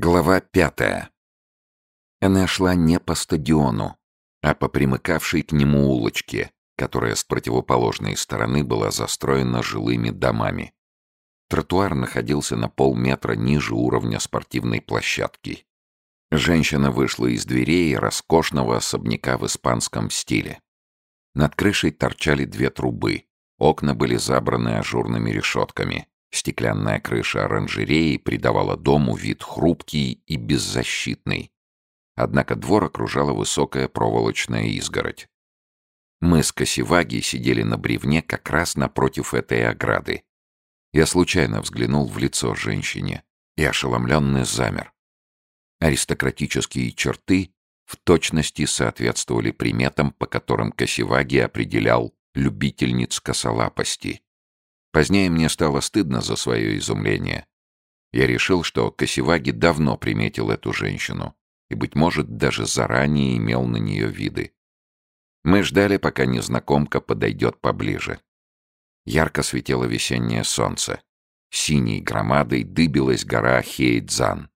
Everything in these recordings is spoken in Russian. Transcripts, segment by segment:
Глава пятая. Она шла не по стадиону, а по примыкавшей к нему улочке, которая с противоположной стороны была застроена жилыми домами. Тротуар находился на полметра ниже уровня спортивной площадки. Женщина вышла из дверей роскошного особняка в испанском стиле. Над крышей торчали две трубы, окна были забраны ажурными решетками. Стеклянная крыша оранжереи придавала дому вид хрупкий и беззащитный. Однако двор окружала высокая проволочная изгородь. Мы с Косиваги сидели на бревне как раз напротив этой ограды. Я случайно взглянул в лицо женщине и ошеломленный замер. Аристократические черты в точности соответствовали приметам, по которым Косиваги определял любительниц косолапости. Позднее мне стало стыдно за свое изумление. Я решил, что Косеваги давно приметил эту женщину и, быть может, даже заранее имел на нее виды. Мы ждали, пока незнакомка подойдет поближе. Ярко светило весеннее солнце. Синей громадой дыбилась гора Хейдзан.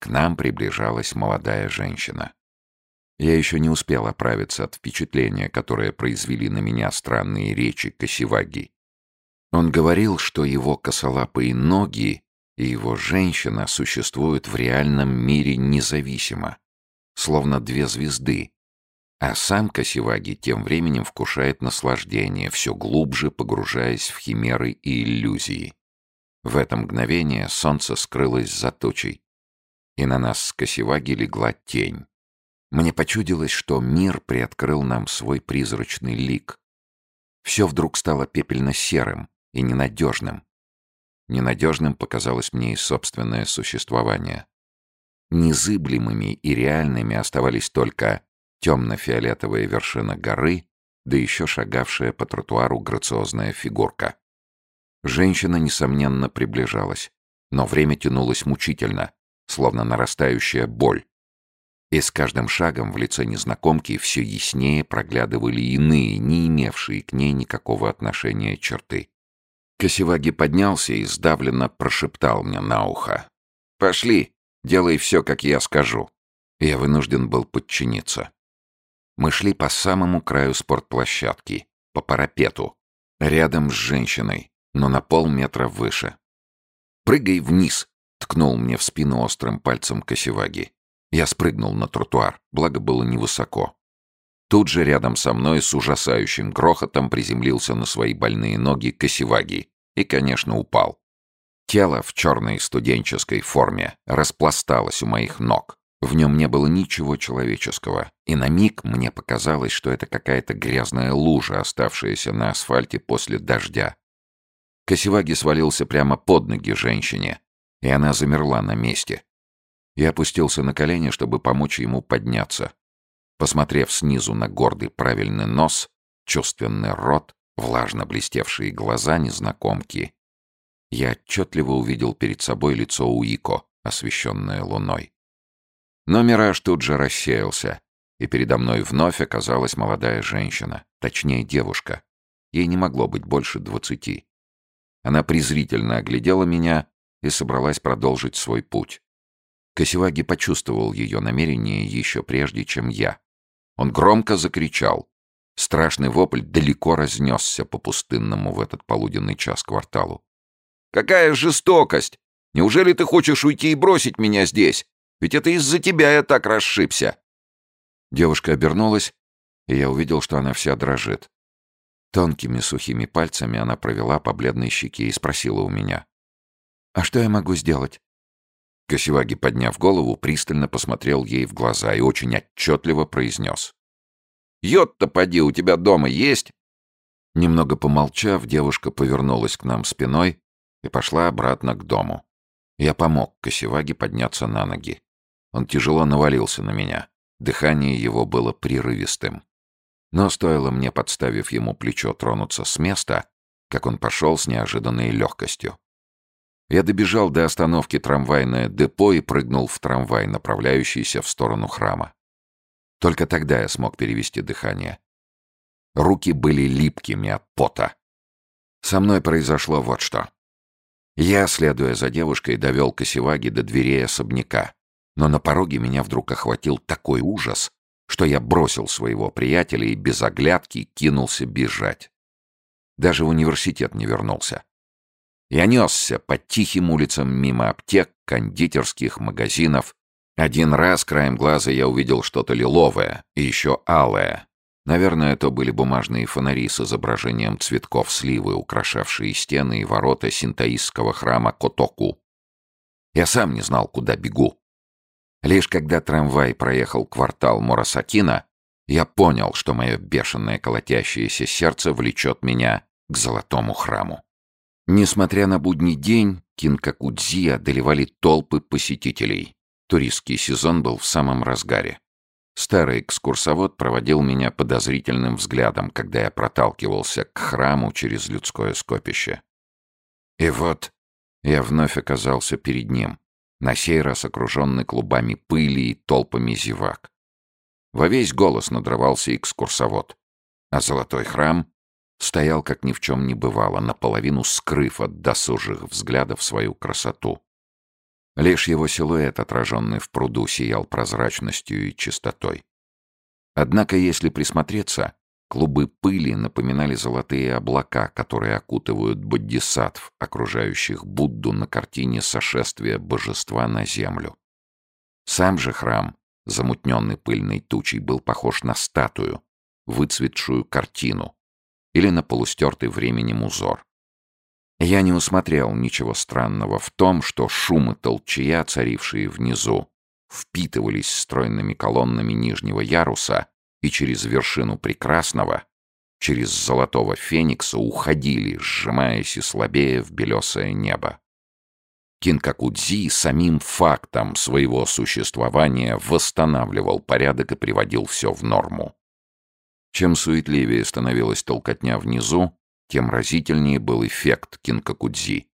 К нам приближалась молодая женщина. Я еще не успел оправиться от впечатления, которое произвели на меня странные речи Косеваги. Он говорил, что его косолапые ноги и его женщина существуют в реальном мире независимо, словно две звезды, а сам Косиваги тем временем вкушает наслаждение, все глубже погружаясь в химеры и иллюзии. В это мгновение солнце скрылось за тучей, и на нас с Косеваги легла тень. Мне почудилось, что мир приоткрыл нам свой призрачный лик. Все вдруг стало пепельно-серым, и ненадежным. Ненадежным показалось мне и собственное существование. Незыблемыми и реальными оставались только темно-фиолетовая вершина горы, да еще шагавшая по тротуару грациозная фигурка. Женщина, несомненно, приближалась, но время тянулось мучительно, словно нарастающая боль. И с каждым шагом в лице незнакомки все яснее проглядывали иные, не имевшие к ней никакого отношения черты. Косеваги поднялся и сдавленно прошептал мне на ухо. «Пошли, делай все, как я скажу». Я вынужден был подчиниться. Мы шли по самому краю спортплощадки, по парапету, рядом с женщиной, но на полметра выше. «Прыгай вниз!» — ткнул мне в спину острым пальцем Косеваги. Я спрыгнул на тротуар, благо было невысоко. Тут же рядом со мной с ужасающим грохотом приземлился на свои больные ноги Косеваги и, конечно, упал. Тело в черной студенческой форме распласталось у моих ног. В нем не было ничего человеческого, и на миг мне показалось, что это какая-то грязная лужа, оставшаяся на асфальте после дождя. Косеваги свалился прямо под ноги женщине, и она замерла на месте. Я опустился на колени, чтобы помочь ему подняться. Посмотрев снизу на гордый правильный нос, чувственный рот, влажно блестевшие глаза незнакомки, я отчетливо увидел перед собой лицо Уико, освещенное луной. Но мираж тут же рассеялся, и передо мной вновь оказалась молодая женщина, точнее девушка. Ей не могло быть больше двадцати. Она презрительно оглядела меня и собралась продолжить свой путь. Косиваги почувствовал ее намерение еще прежде, чем я. Он громко закричал. Страшный вопль далеко разнесся по пустынному в этот полуденный час кварталу. «Какая жестокость! Неужели ты хочешь уйти и бросить меня здесь? Ведь это из-за тебя я так расшибся!» Девушка обернулась, и я увидел, что она вся дрожит. Тонкими сухими пальцами она провела по бледной щеке и спросила у меня. «А что я могу сделать?» Косеваги, подняв голову, пристально посмотрел ей в глаза и очень отчетливо произнес. «Йод-то поди, у тебя дома есть?» Немного помолчав, девушка повернулась к нам спиной и пошла обратно к дому. Я помог Косеваге подняться на ноги. Он тяжело навалился на меня. Дыхание его было прерывистым. Но стоило мне, подставив ему плечо, тронуться с места, как он пошел с неожиданной легкостью. Я добежал до остановки трамвайное депо и прыгнул в трамвай, направляющийся в сторону храма. Только тогда я смог перевести дыхание. Руки были липкими от пота. Со мной произошло вот что. Я, следуя за девушкой, довел Косеваги до дверей особняка. Но на пороге меня вдруг охватил такой ужас, что я бросил своего приятеля и без оглядки кинулся бежать. Даже в университет не вернулся. Я несся по тихим улицам мимо аптек, кондитерских магазинов. Один раз краем глаза я увидел что-то лиловое и еще алое. Наверное, это были бумажные фонари с изображением цветков сливы, украшавшие стены и ворота синтаистского храма Котоку. Я сам не знал, куда бегу. Лишь когда трамвай проехал квартал Мурасакина, я понял, что мое бешеное колотящееся сердце влечет меня к золотому храму. Несмотря на будний день, Кинкакудзи одолевали толпы посетителей. Туристский сезон был в самом разгаре. Старый экскурсовод проводил меня подозрительным взглядом, когда я проталкивался к храму через людское скопище. И вот я вновь оказался перед ним, на сей раз окруженный клубами пыли и толпами зевак. Во весь голос надрывался экскурсовод, а золотой храм стоял, как ни в чем не бывало, наполовину скрыв от досужих взглядов свою красоту. Лишь его силуэт, отраженный в пруду, сиял прозрачностью и чистотой. Однако, если присмотреться, клубы пыли напоминали золотые облака, которые окутывают боддисаттв, окружающих Будду на картине сошествия божества на землю. Сам же храм, замутненный пыльной тучей, был похож на статую, выцветшую картину — или на полустертый временем узор. Я не усмотрел ничего странного в том, что шумы толчая, царившие внизу, впитывались стройными колоннами нижнего яруса и через вершину прекрасного, через золотого феникса уходили, сжимаясь и слабее в белесое небо. Кинкакудзи самим фактом своего существования восстанавливал порядок и приводил все в норму. Чем суетливее становилась толкотня внизу, тем разительнее был эффект кинкакудзи,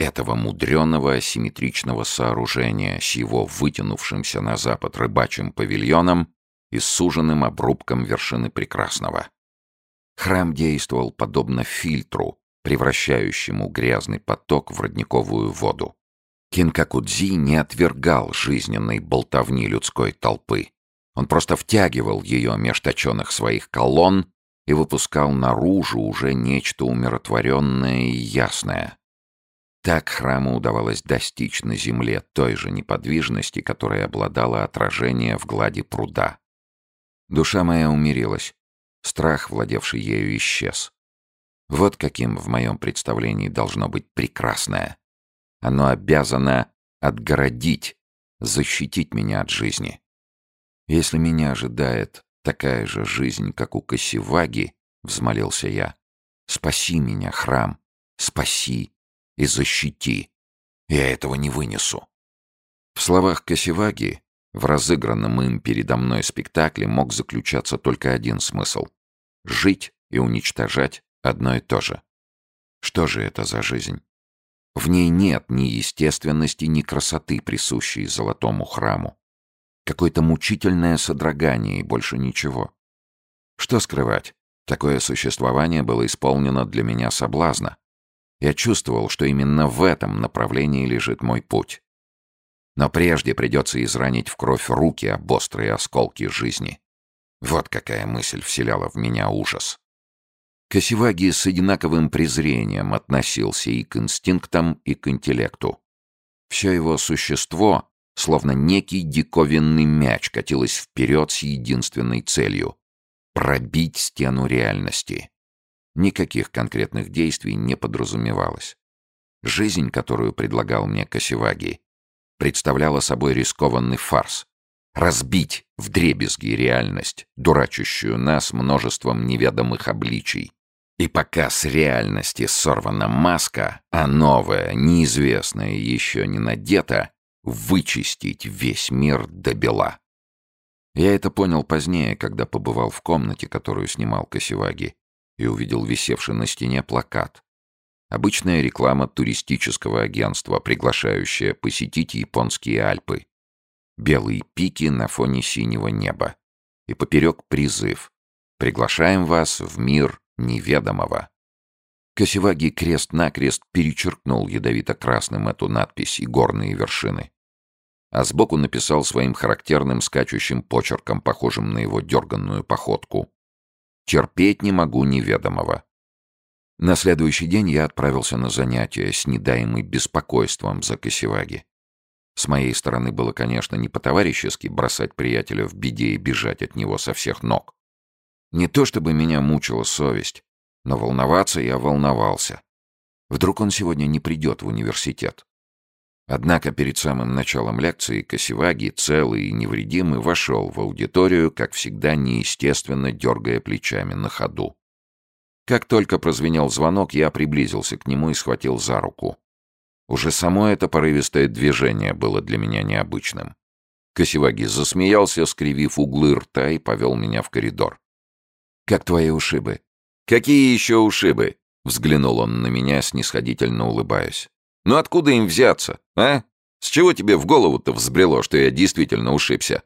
этого мудреного асимметричного сооружения с его вытянувшимся на запад рыбачьим павильоном и суженным обрубком вершины прекрасного. Храм действовал подобно фильтру, превращающему грязный поток в родниковую воду. Кинкакудзи не отвергал жизненной болтовни людской толпы. Он просто втягивал ее меж точенных своих колонн и выпускал наружу уже нечто умиротворенное и ясное. Так храму удавалось достичь на земле той же неподвижности, которая обладала отражение в глади пруда. Душа моя умирилась, страх, владевший ею, исчез. Вот каким в моем представлении должно быть прекрасное. Оно обязано отгородить, защитить меня от жизни. «Если меня ожидает такая же жизнь, как у Косеваги», — взмолился я, — «спаси меня, храм, спаси и защити. Я этого не вынесу». В словах Косеваги в разыгранном им передо мной спектакле мог заключаться только один смысл — жить и уничтожать одно и то же. Что же это за жизнь? В ней нет ни естественности, ни красоты, присущей золотому храму. Какое-то мучительное содрогание и больше ничего. Что скрывать, такое существование было исполнено для меня соблазна. Я чувствовал, что именно в этом направлении лежит мой путь. Но прежде придется изранить в кровь руки об острые осколки жизни. Вот какая мысль вселяла в меня ужас. Косеваги с одинаковым презрением относился и к инстинктам, и к интеллекту. Все его существо словно некий диковинный мяч катилась вперед с единственной целью — пробить стену реальности. Никаких конкретных действий не подразумевалось. Жизнь, которую предлагал мне Косеваги, представляла собой рискованный фарс. Разбить вдребезги реальность, дурачущую нас множеством неведомых обличий. И пока с реальности сорвана маска, а новая, неизвестная еще не надета, вычистить весь мир до бела. Я это понял позднее, когда побывал в комнате, которую снимал Косеваги, и увидел висевший на стене плакат. Обычная реклама туристического агентства, приглашающая посетить японские Альпы. Белые пики на фоне синего неба. И поперек призыв. Приглашаем вас в мир неведомого. Косеваги крест-накрест перечеркнул ядовито-красным эту надпись и горные вершины. А сбоку написал своим характерным скачущим почерком, похожим на его дерганную походку. «Терпеть не могу неведомого». На следующий день я отправился на занятия, с недаемой беспокойством за Косеваги. С моей стороны было, конечно, не по-товарищески бросать приятеля в беде и бежать от него со всех ног. Не то чтобы меня мучила совесть. Но волноваться я волновался. Вдруг он сегодня не придет в университет. Однако перед самым началом лекции Косеваги, целый и невредимый, вошел в аудиторию, как всегда неестественно дергая плечами на ходу. Как только прозвенел звонок, я приблизился к нему и схватил за руку. Уже само это порывистое движение было для меня необычным. Косеваги засмеялся, скривив углы рта, и повел меня в коридор. «Как твои ушибы?» «Какие еще ушибы?» — взглянул он на меня, снисходительно улыбаясь. «Ну откуда им взяться, а? С чего тебе в голову-то взбрело, что я действительно ушибся?»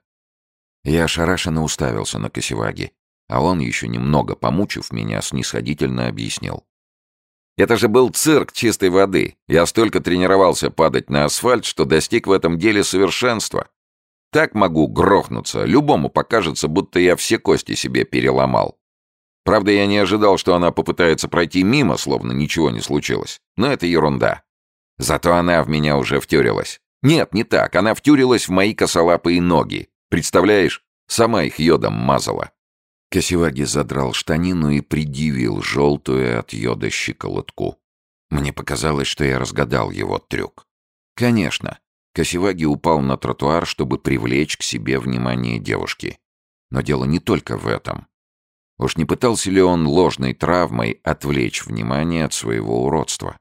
Я ошарашенно уставился на Косеваги, а он, еще немного помучив меня, снисходительно объяснил. «Это же был цирк чистой воды. Я столько тренировался падать на асфальт, что достиг в этом деле совершенства. Так могу грохнуться, а любому покажется, будто я все кости себе переломал. Правда, я не ожидал, что она попытается пройти мимо, словно ничего не случилось. Но это ерунда. Зато она в меня уже втюрилась. Нет, не так. Она втюрилась в мои косолапые ноги. Представляешь, сама их йодом мазала. Косеваги задрал штанину и придивил желтую от йода щиколотку. Мне показалось, что я разгадал его трюк. Конечно, Косеваги упал на тротуар, чтобы привлечь к себе внимание девушки. Но дело не только в этом. Уж не пытался ли он ложной травмой отвлечь внимание от своего уродства?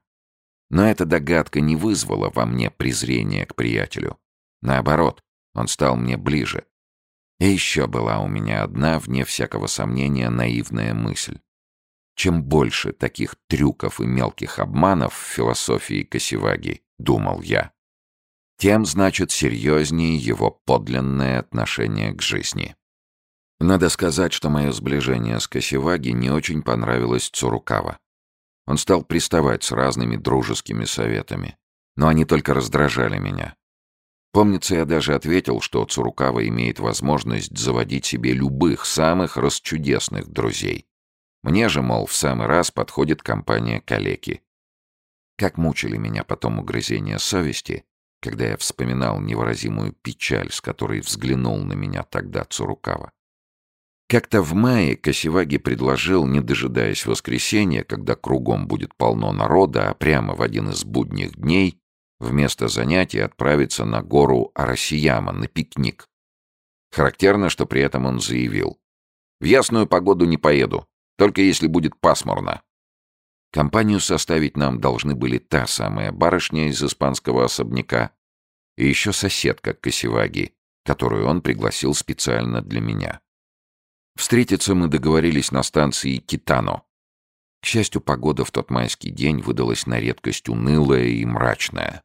Но эта догадка не вызвала во мне презрения к приятелю. Наоборот, он стал мне ближе. И еще была у меня одна, вне всякого сомнения, наивная мысль. Чем больше таких трюков и мелких обманов в философии Косеваги, думал я, тем, значит, серьезнее его подлинное отношение к жизни. Надо сказать, что мое сближение с Косеваги не очень понравилось Цурукава. Он стал приставать с разными дружескими советами, но они только раздражали меня. Помнится, я даже ответил, что Цурукава имеет возможность заводить себе любых самых расчудесных друзей. Мне же, мол, в самый раз подходит компания калеки. Как мучили меня потом угрызения совести, когда я вспоминал невыразимую печаль, с которой взглянул на меня тогда Цурукава. Как-то в мае Косеваги предложил, не дожидаясь воскресенья, когда кругом будет полно народа, а прямо в один из будних дней, вместо занятий отправиться на гору Арасияма на пикник. Характерно, что при этом он заявил. «В ясную погоду не поеду, только если будет пасмурно». Компанию составить нам должны были та самая барышня из испанского особняка и еще соседка Косеваги, которую он пригласил специально для меня. Встретиться мы договорились на станции Китано. К счастью, погода в тот майский день выдалась на редкость унылая и мрачная.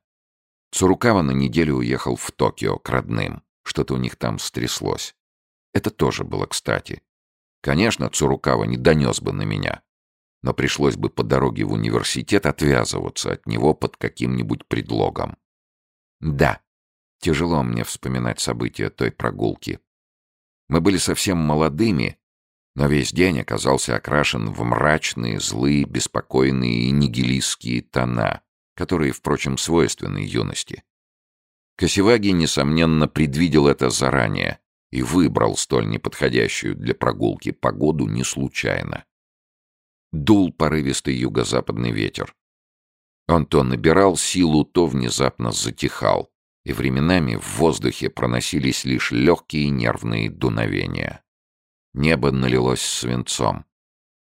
Цурукава на неделю уехал в Токио к родным. Что-то у них там стряслось. Это тоже было кстати. Конечно, Цурукава не донес бы на меня. Но пришлось бы по дороге в университет отвязываться от него под каким-нибудь предлогом. Да, тяжело мне вспоминать события той прогулки. Мы были совсем молодыми, но весь день оказался окрашен в мрачные, злые, беспокойные и нигилистские тона, которые, впрочем, свойственны юности. Косеваги, несомненно, предвидел это заранее и выбрал столь неподходящую для прогулки погоду не случайно. Дул порывистый юго-западный ветер. Он то набирал силу, то внезапно затихал и временами в воздухе проносились лишь легкие нервные дуновения. Небо налилось свинцом.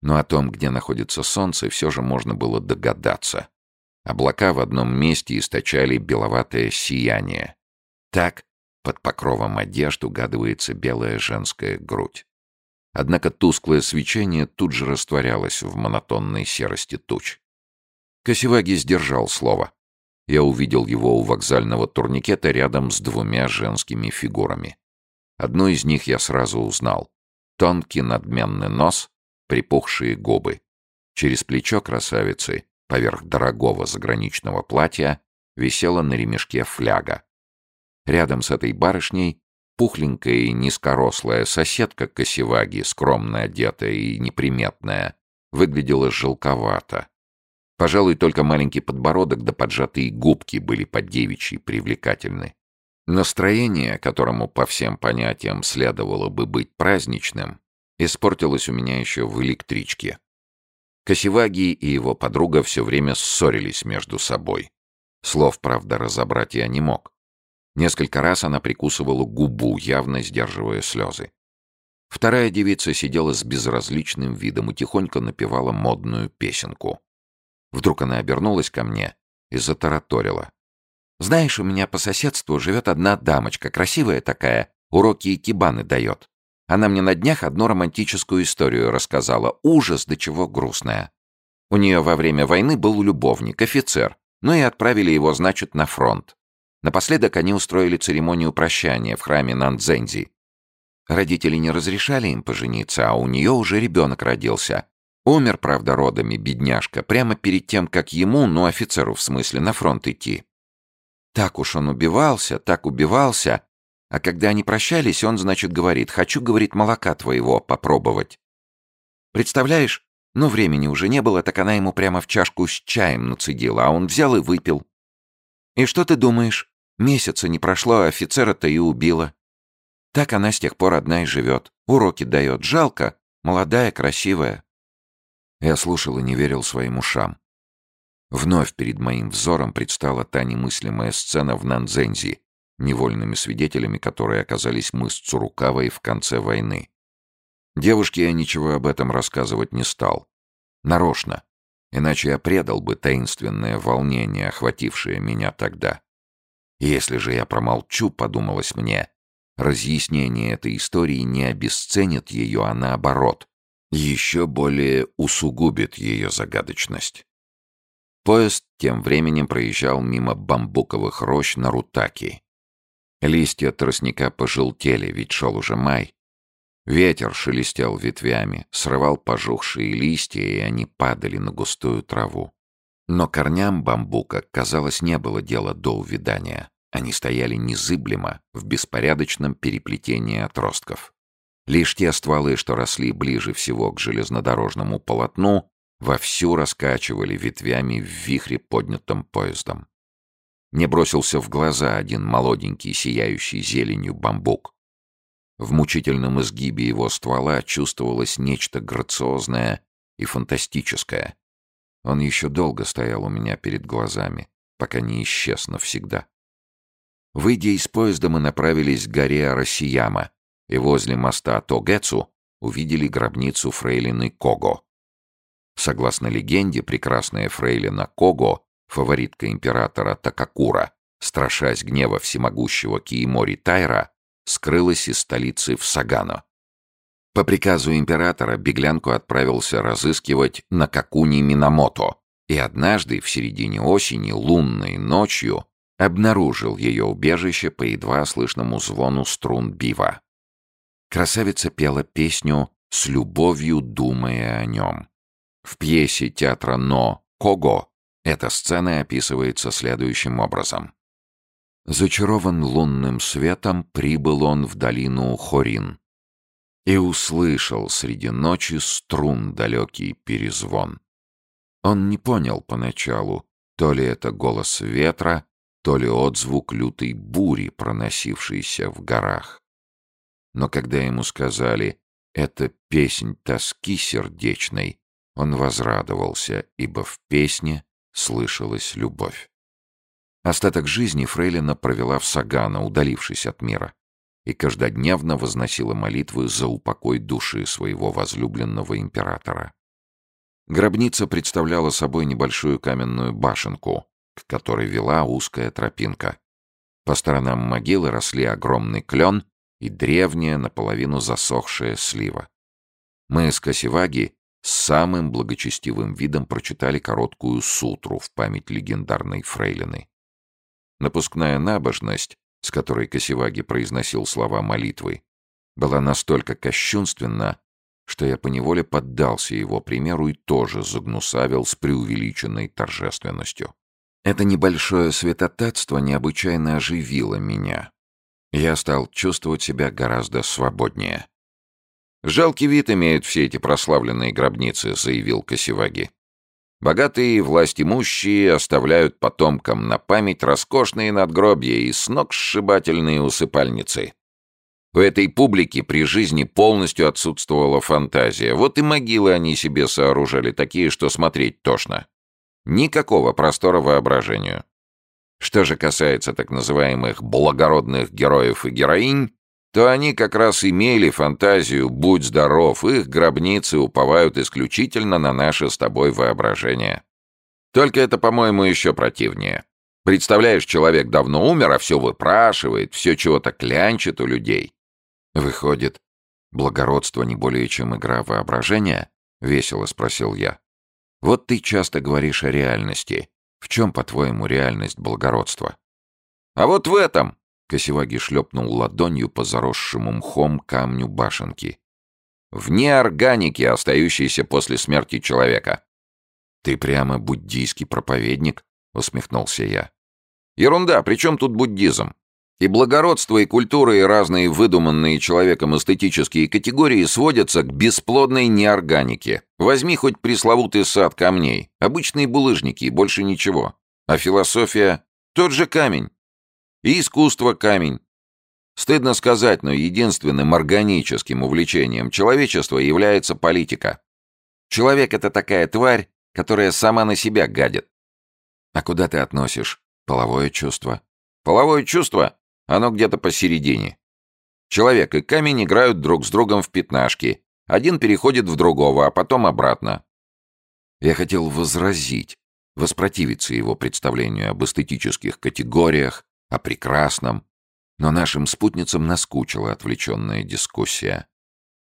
Но о том, где находится солнце, все же можно было догадаться. Облака в одном месте источали беловатое сияние. Так под покровом одежды угадывается белая женская грудь. Однако тусклое свечение тут же растворялось в монотонной серости туч. Косеваги сдержал слово я увидел его у вокзального турникета рядом с двумя женскими фигурами. Одну из них я сразу узнал. Тонкий надменный нос, припухшие губы. Через плечо красавицы, поверх дорогого заграничного платья, висела на ремешке фляга. Рядом с этой барышней пухленькая и низкорослая соседка Косеваги, скромно одетая и неприметная, выглядела желковато. Пожалуй, только маленький подбородок да поджатые губки были под девичьи привлекательны. Настроение, которому по всем понятиям следовало бы быть праздничным, испортилось у меня еще в электричке. Косеваги и его подруга все время ссорились между собой. Слов, правда, разобрать я не мог. Несколько раз она прикусывала губу, явно сдерживая слезы. Вторая девица сидела с безразличным видом и тихонько напевала модную песенку. Вдруг она обернулась ко мне и затараторила. «Знаешь, у меня по соседству живет одна дамочка, красивая такая, уроки и икебаны дает. Она мне на днях одну романтическую историю рассказала, ужас до чего грустная. У нее во время войны был любовник, офицер, ну и отправили его, значит, на фронт. Напоследок они устроили церемонию прощания в храме Нандзензи. Родители не разрешали им пожениться, а у нее уже ребенок родился, Умер, правда, родами, бедняжка, прямо перед тем, как ему, ну, офицеру в смысле, на фронт идти. Так уж он убивался, так убивался. А когда они прощались, он, значит, говорит, хочу, говорит, молока твоего попробовать. Представляешь, но времени уже не было, так она ему прямо в чашку с чаем нацедила, а он взял и выпил. И что ты думаешь? Месяца не прошло, а офицера-то и убила. Так она с тех пор одна и живет. Уроки дает. Жалко. Молодая, красивая. Я слушал и не верил своим ушам. Вновь перед моим взором предстала та немыслимая сцена в Нанзензи, невольными свидетелями которой оказались мы с Цурукавой в конце войны. Девушке я ничего об этом рассказывать не стал. Нарочно. Иначе я предал бы таинственное волнение, охватившее меня тогда. Если же я промолчу, подумалось мне, разъяснение этой истории не обесценит ее, а наоборот, еще более усугубит ее загадочность. Поезд тем временем проезжал мимо бамбуковых рощ на Рутаки. Листья тростника пожелтели, ведь шел уже май. Ветер шелестел ветвями, срывал пожухшие листья, и они падали на густую траву. Но корням бамбука, казалось, не было дела до увядания. Они стояли незыблемо, в беспорядочном переплетении отростков. Лишь те стволы, что росли ближе всего к железнодорожному полотну, вовсю раскачивали ветвями в вихре поднятым поездом. Мне бросился в глаза один молоденький, сияющий зеленью бамбук. В мучительном изгибе его ствола чувствовалось нечто грациозное и фантастическое. Он еще долго стоял у меня перед глазами, пока не исчез навсегда. Выйдя из поезда, мы направились к горе Аросияма, и возле моста Тогэцу увидели гробницу фрейлины Кого. Согласно легенде, прекрасная фрейлина Кого, фаворитка императора Такакура, страшась гнева всемогущего Киемори Тайра, скрылась из столицы в Сагано. По приказу императора беглянку отправился разыскивать на Какуни Минамото, и однажды в середине осени лунной ночью обнаружил ее убежище по едва слышному звону струн бива. Красавица пела песню с любовью, думая о нем. В пьесе театра «Но» Кого эта сцена описывается следующим образом. Зачарован лунным светом, прибыл он в долину Хорин и услышал среди ночи струн далекий перезвон. Он не понял поначалу, то ли это голос ветра, то ли отзвук лютой бури, проносившейся в горах. Но когда ему сказали «это песнь тоски сердечной», он возрадовался, ибо в песне слышалась любовь. Остаток жизни Фрейлина провела в Сагана, удалившись от мира, и каждодневно возносила молитвы за упокой души своего возлюбленного императора. Гробница представляла собой небольшую каменную башенку, к которой вела узкая тропинка. По сторонам могилы росли огромный клен и древняя, наполовину засохшая слива. Мы с Косиваги с самым благочестивым видом прочитали короткую сутру в память легендарной фрейлины. Напускная набожность, с которой Косиваги произносил слова молитвы, была настолько кощунственна, что я поневоле поддался его примеру и тоже загнусавил с преувеличенной торжественностью. Это небольшое святотатство необычайно оживило меня, я стал чувствовать себя гораздо свободнее. «Жалкий вид имеют все эти прославленные гробницы», — заявил Косеваги. «Богатые власть имущие оставляют потомкам на память роскошные надгробья и сногсшибательные усыпальницы. У этой публики при жизни полностью отсутствовала фантазия. Вот и могилы они себе сооружали такие, что смотреть тошно. Никакого простора воображению. Что же касается так называемых благородных героев и героинь, то они как раз имели фантазию «будь здоров», их гробницы уповают исключительно на наше с тобой воображение. Только это, по-моему, еще противнее. Представляешь, человек давно умер, а все выпрашивает, все чего-то клянчит у людей. Выходит, благородство не более чем игра воображения? Весело спросил я. Вот ты часто говоришь о реальности, в чем, по-твоему, реальность благородства? А вот в этом! Косеваги шлепнул ладонью по заросшему мхом камню башенки. Вне органики, остающейся после смерти человека. Ты прямо буддийский проповедник, усмехнулся я. Ерунда, при чем тут буддизм? И благородство, и культура, и разные выдуманные человеком эстетические категории сводятся к бесплодной неорганике. Возьми хоть пресловутый сад камней, обычные булыжники и больше ничего. А философия — тот же камень. И искусство — камень. Стыдно сказать, но единственным органическим увлечением человечества является политика. Человек — это такая тварь, которая сама на себя гадит. А куда ты относишь половое чувство? Половое чувство? Оно где-то посередине. Человек и камень играют друг с другом в пятнашки. Один переходит в другого, а потом обратно. Я хотел возразить, воспротивиться его представлению об эстетических категориях, о прекрасном, но нашим спутницам наскучила отвлеченная дискуссия.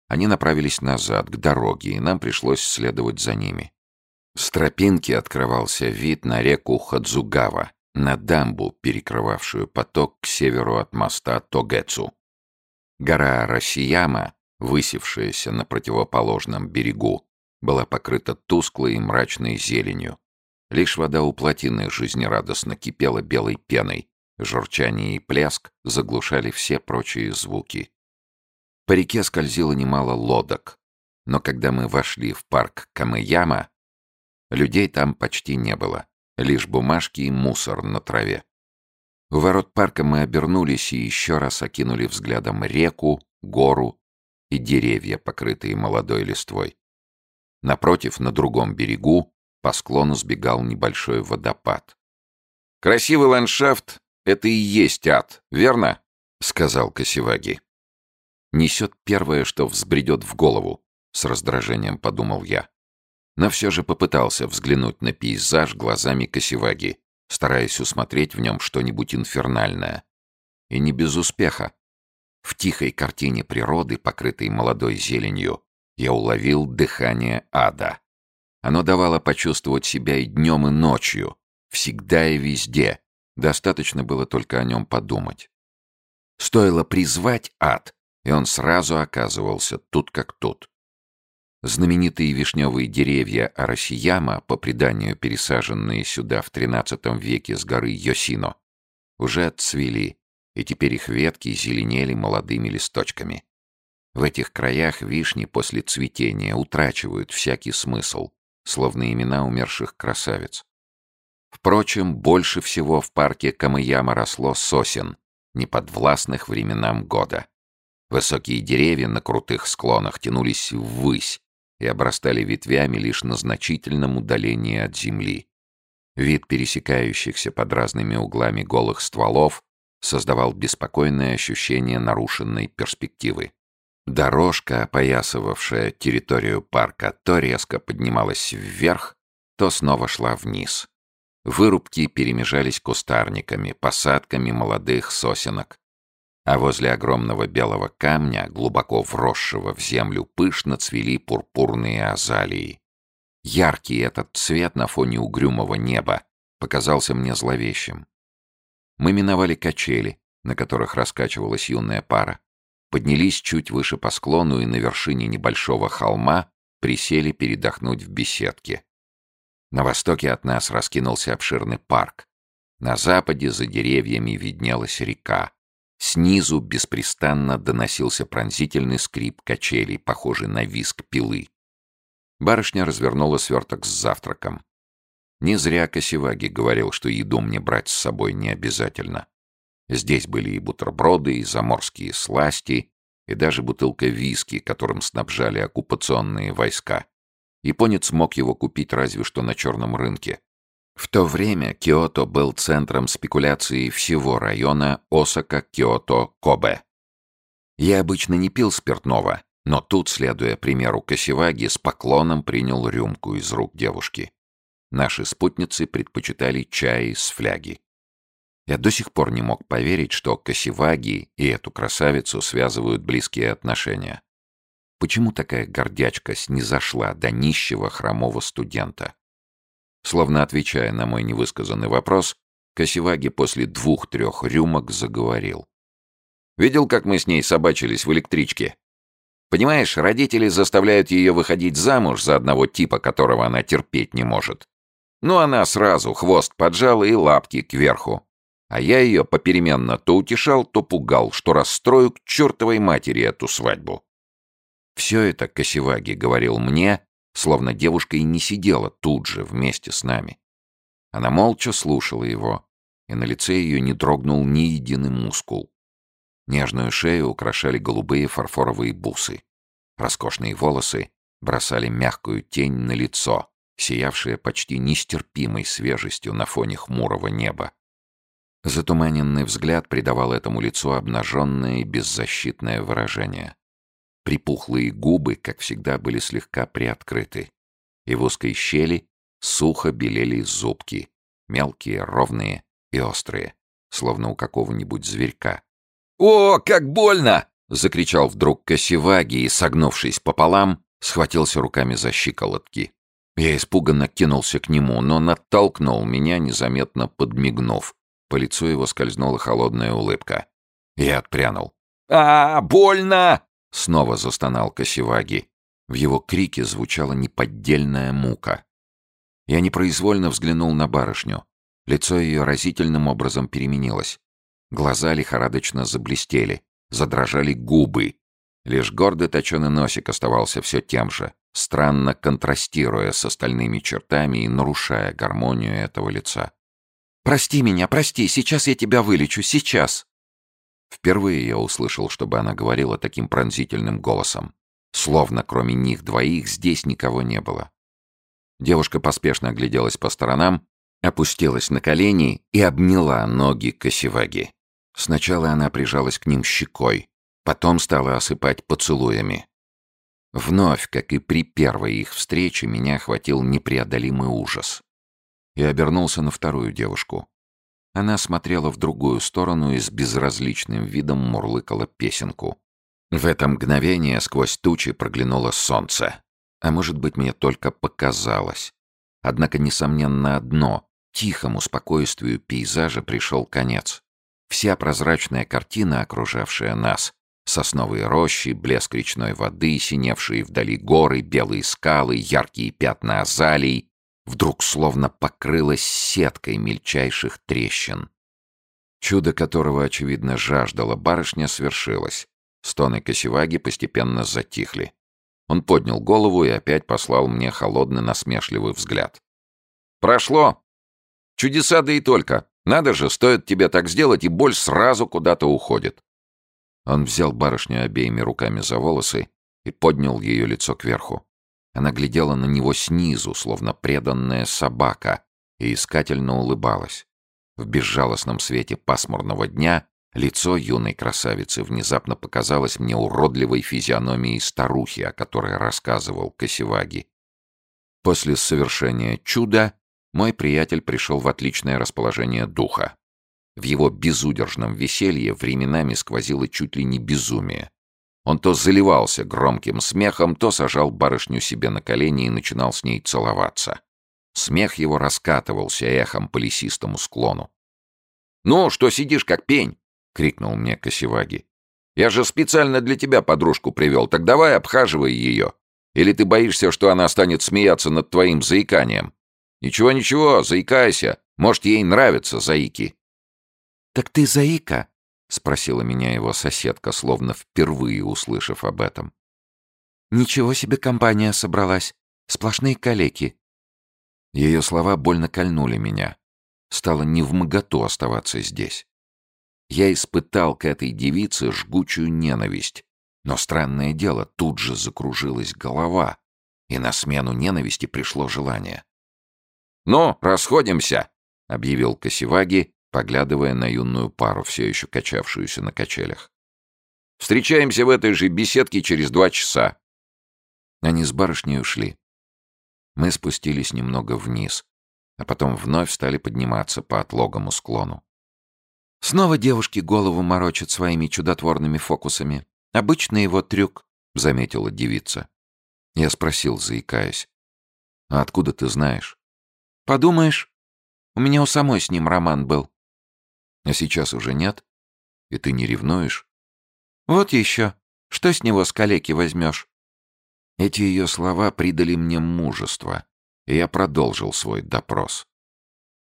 Они направились назад, к дороге, и нам пришлось следовать за ними. С тропинки открывался вид на реку Хадзугава, на дамбу, перекрывавшую поток к северу от моста Тогэцу, Гора Росияма, высевшаяся на противоположном берегу, была покрыта тусклой и мрачной зеленью. Лишь вода у плотины жизнерадостно кипела белой пеной, журчание и плеск заглушали все прочие звуки. По реке скользило немало лодок, но когда мы вошли в парк Камаяма, людей там почти не было лишь бумажки и мусор на траве. В ворот парка мы обернулись и еще раз окинули взглядом реку, гору и деревья, покрытые молодой листвой. Напротив, на другом берегу, по склону сбегал небольшой водопад. «Красивый ландшафт — это и есть ад, верно?» — сказал Косеваги. «Несет первое, что взбредет в голову», — с раздражением подумал я но все же попытался взглянуть на пейзаж глазами Косеваги, стараясь усмотреть в нем что-нибудь инфернальное. И не без успеха. В тихой картине природы, покрытой молодой зеленью, я уловил дыхание ада. Оно давало почувствовать себя и днем, и ночью, всегда и везде. Достаточно было только о нем подумать. Стоило призвать ад, и он сразу оказывался тут как тут. Знаменитые вишневые деревья Арасияма, по преданию пересаженные сюда в XIII веке с горы Йосино, уже отцвели, и теперь их ветки зеленели молодыми листочками. В этих краях вишни после цветения утрачивают всякий смысл, словно имена умерших красавиц. Впрочем, больше всего в парке камаяма росло сосен, неподвластных временам года. Высокие деревья на крутых склонах тянулись ввысь, и обрастали ветвями лишь на значительном удалении от земли. Вид пересекающихся под разными углами голых стволов создавал беспокойное ощущение нарушенной перспективы. Дорожка, опоясывавшая территорию парка, то резко поднималась вверх, то снова шла вниз. Вырубки перемежались кустарниками, посадками молодых сосенок, а возле огромного белого камня, глубоко вросшего в землю, пышно цвели пурпурные азалии. Яркий этот цвет на фоне угрюмого неба показался мне зловещим. Мы миновали качели, на которых раскачивалась юная пара, поднялись чуть выше по склону и на вершине небольшого холма присели передохнуть в беседке. На востоке от нас раскинулся обширный парк. На западе за деревьями виднелась река. Снизу беспрестанно доносился пронзительный скрип качелей, похожий на виск пилы. Барышня развернула сверток с завтраком. Не зря Косеваги говорил, что еду мне брать с собой не обязательно. Здесь были и бутерброды, и заморские сласти, и даже бутылка виски, которым снабжали оккупационные войска. Японец мог его купить разве что на черном рынке, в то время Киото был центром спекуляции всего района Осака, Киото, Кобе. Я обычно не пил спиртного, но тут, следуя примеру Косеваги, с поклоном принял рюмку из рук девушки. Наши спутницы предпочитали чай из фляги. Я до сих пор не мог поверить, что Косеваги и эту красавицу связывают близкие отношения. Почему такая гордячка снизошла до нищего хромого студента? Словно отвечая на мой невысказанный вопрос, Косеваги после двух-трех рюмок заговорил. «Видел, как мы с ней собачились в электричке? Понимаешь, родители заставляют ее выходить замуж за одного типа, которого она терпеть не может. Но она сразу хвост поджала и лапки кверху. А я ее попеременно то утешал, то пугал, что расстрою к чертовой матери эту свадьбу. Все это Косеваги говорил мне, словно девушка и не сидела тут же вместе с нами. Она молча слушала его, и на лице ее не дрогнул ни единый мускул. Нежную шею украшали голубые фарфоровые бусы. Роскошные волосы бросали мягкую тень на лицо, сиявшее почти нестерпимой свежестью на фоне хмурого неба. Затуманенный взгляд придавал этому лицу обнаженное и беззащитное выражение. Припухлые губы, как всегда, были слегка приоткрыты. и в узкой щели сухо белели зубки, мелкие, ровные и острые, словно у какого-нибудь зверька. «О, как больно!» — закричал вдруг Косеваги и, согнувшись пополам, схватился руками за щиколотки. Я испуганно кинулся к нему, но он оттолкнул меня, незаметно подмигнув. По лицу его скользнула холодная улыбка. Я отпрянул. «А, больно!» — снова застонал Косиваги. В его крике звучала неподдельная мука. Я непроизвольно взглянул на барышню. Лицо ее разительным образом переменилось. Глаза лихорадочно заблестели, задрожали губы. Лишь гордый точеный носик оставался все тем же, странно контрастируя с остальными чертами и нарушая гармонию этого лица. «Прости меня, прости, сейчас я тебя вылечу, сейчас!» Впервые я услышал, чтобы она говорила таким пронзительным голосом. Словно кроме них двоих здесь никого не было. Девушка поспешно огляделась по сторонам, опустилась на колени и обняла ноги Косеваги. Сначала она прижалась к ним щекой, потом стала осыпать поцелуями. Вновь, как и при первой их встрече, меня охватил непреодолимый ужас. Я обернулся на вторую девушку. Она смотрела в другую сторону и с безразличным видом мурлыкала песенку. В это мгновение сквозь тучи проглянуло солнце. А может быть, мне только показалось. Однако, несомненно, одно — тихому спокойствию пейзажа пришел конец. Вся прозрачная картина, окружавшая нас — сосновые рощи, блеск речной воды, синевшие вдали горы, белые скалы, яркие пятна азалий вдруг словно покрылась сеткой мельчайших трещин. Чудо, которого, очевидно, жаждала барышня, свершилось. Стоны Косеваги постепенно затихли. Он поднял голову и опять послал мне холодный насмешливый взгляд. «Прошло! Чудеса да и только! Надо же, стоит тебе так сделать, и боль сразу куда-то уходит!» Он взял барышню обеими руками за волосы и поднял ее лицо кверху. Она глядела на него снизу, словно преданная собака, и искательно улыбалась. В безжалостном свете пасмурного дня лицо юной красавицы внезапно показалось мне уродливой физиономией старухи, о которой рассказывал Косеваги. После совершения чуда мой приятель пришел в отличное расположение духа. В его безудержном веселье временами сквозило чуть ли не безумие. Он то заливался громким смехом, то сажал барышню себе на колени и начинал с ней целоваться. Смех его раскатывался эхом по лесистому склону. «Ну, что сидишь, как пень?» — крикнул мне Косеваги. «Я же специально для тебя подружку привел, так давай обхаживай ее. Или ты боишься, что она станет смеяться над твоим заиканием? Ничего-ничего, заикайся. Может, ей нравятся заики». «Так ты заика?» — спросила меня его соседка, словно впервые услышав об этом. «Ничего себе компания собралась! Сплошные калеки!» Ее слова больно кольнули меня. Стало невмоготу оставаться здесь. Я испытал к этой девице жгучую ненависть. Но странное дело, тут же закружилась голова, и на смену ненависти пришло желание. «Ну, расходимся!» — объявил Косеваги поглядывая на юную пару, все еще качавшуюся на качелях. «Встречаемся в этой же беседке через два часа». Они с барышней ушли. Мы спустились немного вниз, а потом вновь стали подниматься по отлогому склону. «Снова девушки голову морочат своими чудотворными фокусами. Обычный его трюк», — заметила девица. Я спросил, заикаясь. «А откуда ты знаешь?» «Подумаешь, у меня у самой с ним роман был. А сейчас уже нет? И ты не ревнуешь? Вот еще. Что с него с калеки возьмешь? Эти ее слова придали мне мужество, и я продолжил свой допрос.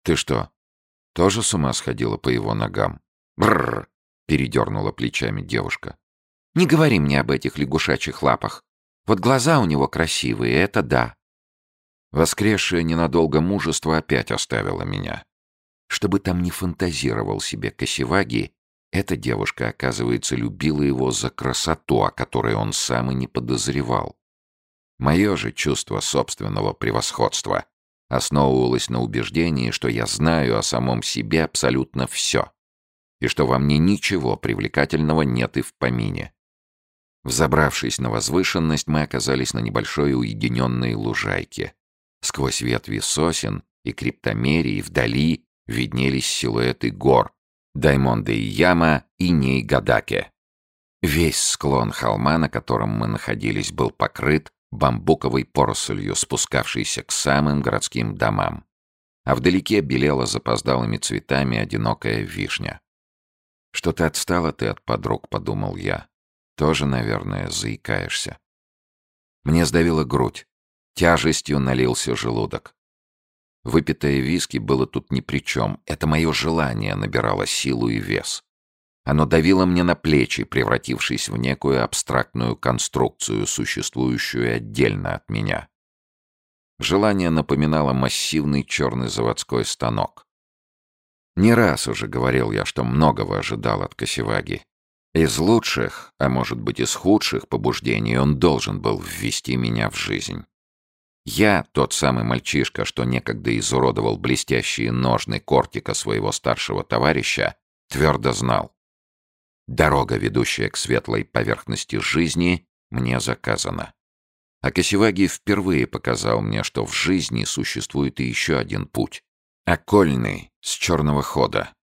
Ты что, тоже с ума сходила по его ногам? Бррр! передернула плечами девушка. Не говори мне об этих лягушачьих лапах. Вот глаза у него красивые, это да. Воскресшее ненадолго мужество опять оставило меня чтобы там не фантазировал себе Косеваги, эта девушка, оказывается, любила его за красоту, о которой он сам и не подозревал. Мое же чувство собственного превосходства основывалось на убеждении, что я знаю о самом себе абсолютно все, и что во мне ничего привлекательного нет и в помине. Взобравшись на возвышенность, мы оказались на небольшой уединенной лужайке. Сквозь ветви сосен и криптомерии вдали виднелись силуэты гор Даймонда и Яма и Нейгадаке. Весь склон холма, на котором мы находились, был покрыт бамбуковой порослью, спускавшейся к самым городским домам. А вдалеке белела запоздалыми цветами одинокая вишня. «Что-то отстала ты от подруг», — подумал я. «Тоже, наверное, заикаешься». Мне сдавила грудь. Тяжестью налился желудок. Выпитое виски было тут ни при чем. Это мое желание набирало силу и вес. Оно давило мне на плечи, превратившись в некую абстрактную конструкцию, существующую отдельно от меня. Желание напоминало массивный черный заводской станок. Не раз уже говорил я, что многого ожидал от Косеваги. Из лучших, а может быть из худших побуждений он должен был ввести меня в жизнь. Я тот самый мальчишка, что некогда изуродовал блестящие ножны кортика своего старшего товарища, твердо знал. Дорога, ведущая к светлой поверхности жизни, мне заказана. А Косеваги впервые показал мне, что в жизни существует и еще один путь. Окольный, с черного хода.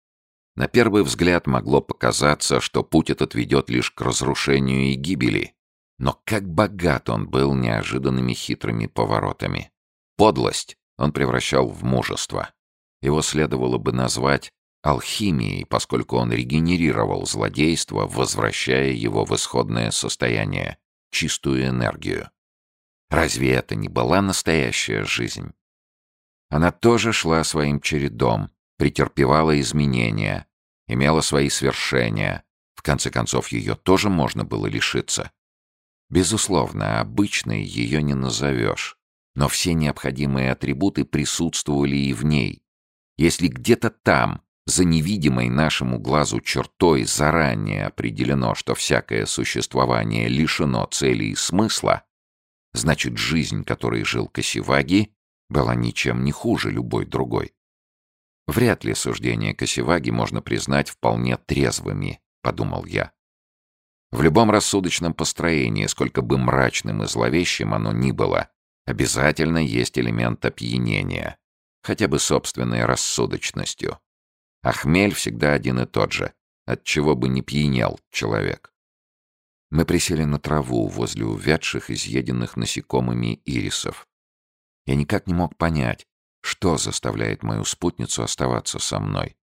На первый взгляд могло показаться, что путь этот ведет лишь к разрушению и гибели, но как богат он был неожиданными хитрыми поворотами. Подлость он превращал в мужество. Его следовало бы назвать алхимией, поскольку он регенерировал злодейство, возвращая его в исходное состояние, чистую энергию. Разве это не была настоящая жизнь? Она тоже шла своим чередом, претерпевала изменения, имела свои свершения. В конце концов, ее тоже можно было лишиться. Безусловно, обычной ее не назовешь, но все необходимые атрибуты присутствовали и в ней. Если где-то там, за невидимой нашему глазу чертой, заранее определено, что всякое существование лишено цели и смысла, значит, жизнь, которой жил Косеваги, была ничем не хуже любой другой. Вряд ли суждения Косеваги можно признать вполне трезвыми, подумал я. В любом рассудочном построении, сколько бы мрачным и зловещим оно ни было, обязательно есть элемент опьянения, хотя бы собственной рассудочностью. А хмель всегда один и тот же, от чего бы не пьянел человек. Мы присели на траву возле увядших, изъеденных насекомыми ирисов. Я никак не мог понять, что заставляет мою спутницу оставаться со мной.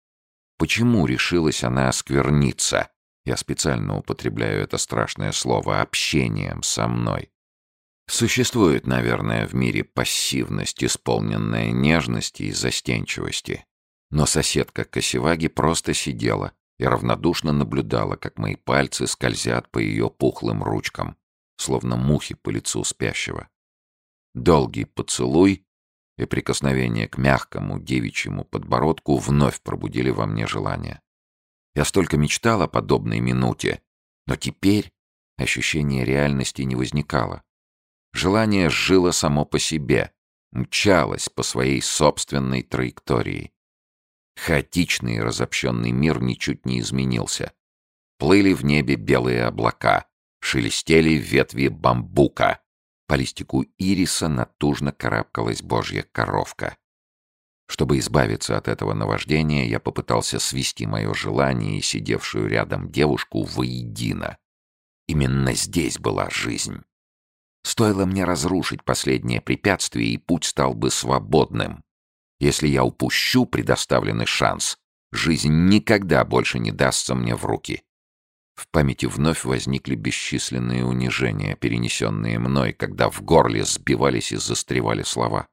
Почему решилась она оскверниться? Я специально употребляю это страшное слово «общением» со мной. Существует, наверное, в мире пассивность, исполненная нежности и застенчивости. Но соседка Косеваги просто сидела и равнодушно наблюдала, как мои пальцы скользят по ее пухлым ручкам, словно мухи по лицу спящего. Долгий поцелуй и прикосновение к мягкому девичьему подбородку вновь пробудили во мне желание. Я столько мечтал о подобной минуте, но теперь ощущение реальности не возникало. Желание жило само по себе, мчалось по своей собственной траектории. Хаотичный и разобщенный мир ничуть не изменился. Плыли в небе белые облака, шелестели ветви бамбука. По листику ириса натужно карабкалась божья коровка. Чтобы избавиться от этого наваждения, я попытался свести мое желание и сидевшую рядом девушку воедино. Именно здесь была жизнь. Стоило мне разрушить последнее препятствие, и путь стал бы свободным. Если я упущу предоставленный шанс, жизнь никогда больше не дастся мне в руки. В памяти вновь возникли бесчисленные унижения, перенесенные мной, когда в горле сбивались и застревали слова.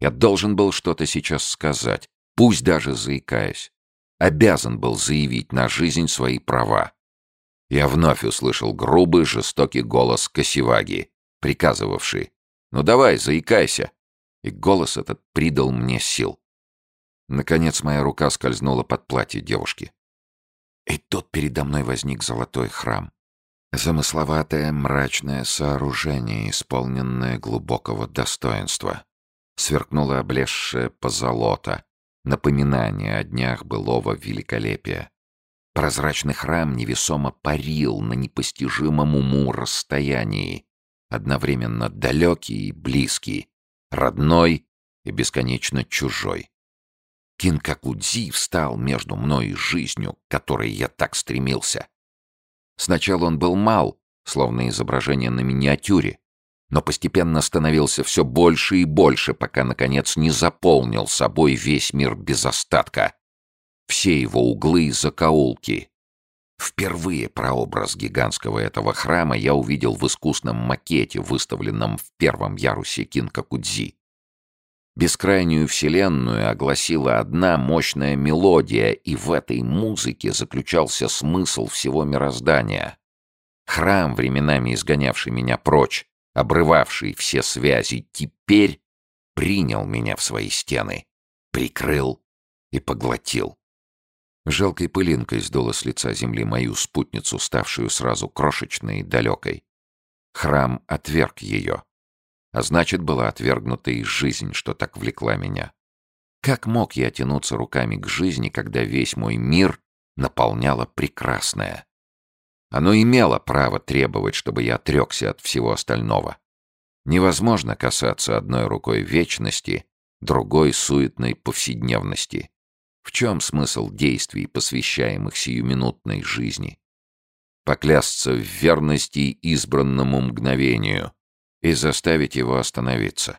Я должен был что-то сейчас сказать, пусть даже заикаясь. Обязан был заявить на жизнь свои права. Я вновь услышал грубый, жестокий голос Косеваги, приказывавший «Ну давай, заикайся!» И голос этот придал мне сил. Наконец моя рука скользнула под платье девушки. И тут передо мной возник золотой храм. Замысловатое мрачное сооружение, исполненное глубокого достоинства сверкнуло облезшее позолота, напоминание о днях былого великолепия. Прозрачный храм невесомо парил на непостижимом уму расстоянии, одновременно далекий и близкий, родной и бесконечно чужой. Кинкакудзи встал между мной и жизнью, к которой я так стремился. Сначала он был мал, словно изображение на миниатюре, но постепенно становился все больше и больше, пока, наконец, не заполнил собой весь мир без остатка. Все его углы и закоулки. Впервые прообраз гигантского этого храма я увидел в искусном макете, выставленном в первом ярусе Кинкакудзи. Бескрайнюю вселенную огласила одна мощная мелодия, и в этой музыке заключался смысл всего мироздания. Храм, временами изгонявший меня прочь, обрывавший все связи, теперь принял меня в свои стены, прикрыл и поглотил. Жалкой пылинкой сдуло с лица земли мою спутницу, ставшую сразу крошечной и далекой. Храм отверг ее. А значит, была отвергнута и жизнь, что так влекла меня. Как мог я тянуться руками к жизни, когда весь мой мир наполняло прекрасное? Оно имело право требовать, чтобы я трекся от всего остального. Невозможно касаться одной рукой вечности, другой — суетной повседневности. В чем смысл действий, посвящаемых сиюминутной жизни? Поклясться в верности избранному мгновению и заставить его остановиться.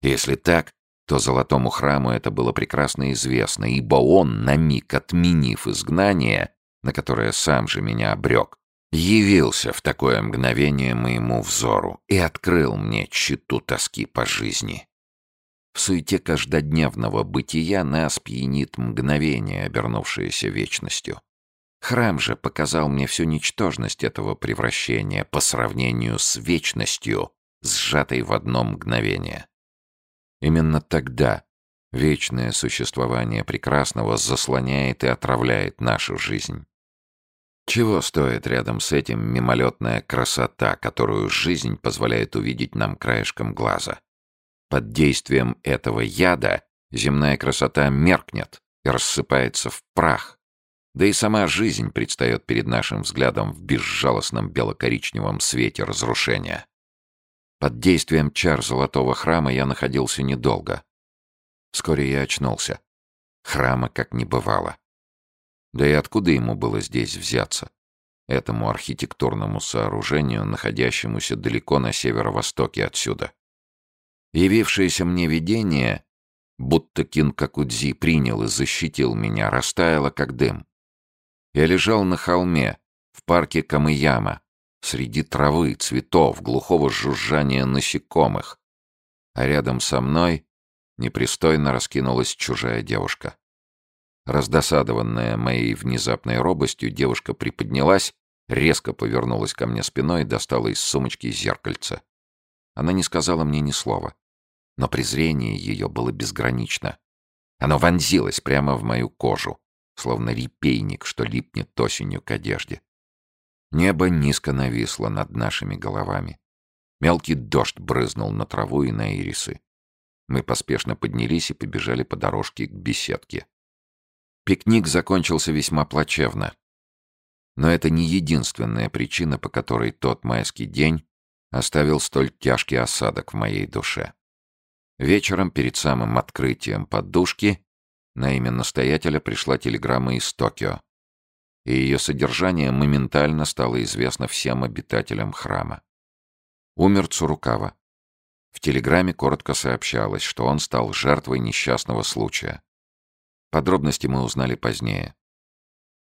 Если так, то Золотому храму это было прекрасно известно, ибо он, на миг отменив изгнание, на которое сам же меня обрек, явился в такое мгновение моему взору и открыл мне читу тоски по жизни. В суете каждодневного бытия нас пьянит мгновение, обернувшееся вечностью. Храм же показал мне всю ничтожность этого превращения по сравнению с вечностью, сжатой в одно мгновение. Именно тогда вечное существование прекрасного заслоняет и отравляет нашу жизнь. Чего стоит рядом с этим мимолетная красота, которую жизнь позволяет увидеть нам краешком глаза? Под действием этого яда земная красота меркнет и рассыпается в прах. Да и сама жизнь предстает перед нашим взглядом в безжалостном бело-коричневом свете разрушения. Под действием чар золотого храма я находился недолго. Вскоре я очнулся. Храма как не бывало. Да и откуда ему было здесь взяться? Этому архитектурному сооружению, находящемуся далеко на северо-востоке отсюда. Явившееся мне видение, будто Кинкакудзи принял и защитил меня, растаяло как дым. Я лежал на холме, в парке Камыяма, среди травы, цветов, глухого жужжания насекомых. А рядом со мной непристойно раскинулась чужая девушка. Раздосадованная моей внезапной робостью, девушка приподнялась, резко повернулась ко мне спиной и достала из сумочки зеркальце. Она не сказала мне ни слова, но презрение ее было безгранично. Оно вонзилось прямо в мою кожу, словно репейник, что липнет осенью к одежде. Небо низко нависло над нашими головами. Мелкий дождь брызнул на траву и на ирисы. Мы поспешно поднялись и побежали по дорожке к беседке. Пикник закончился весьма плачевно. Но это не единственная причина, по которой тот майский день оставил столь тяжкий осадок в моей душе. Вечером, перед самым открытием поддушки, на имя настоятеля пришла телеграмма из Токио, и ее содержание моментально стало известно всем обитателям храма. Умер Цурукава. В телеграмме коротко сообщалось, что он стал жертвой несчастного случая. Подробности мы узнали позднее.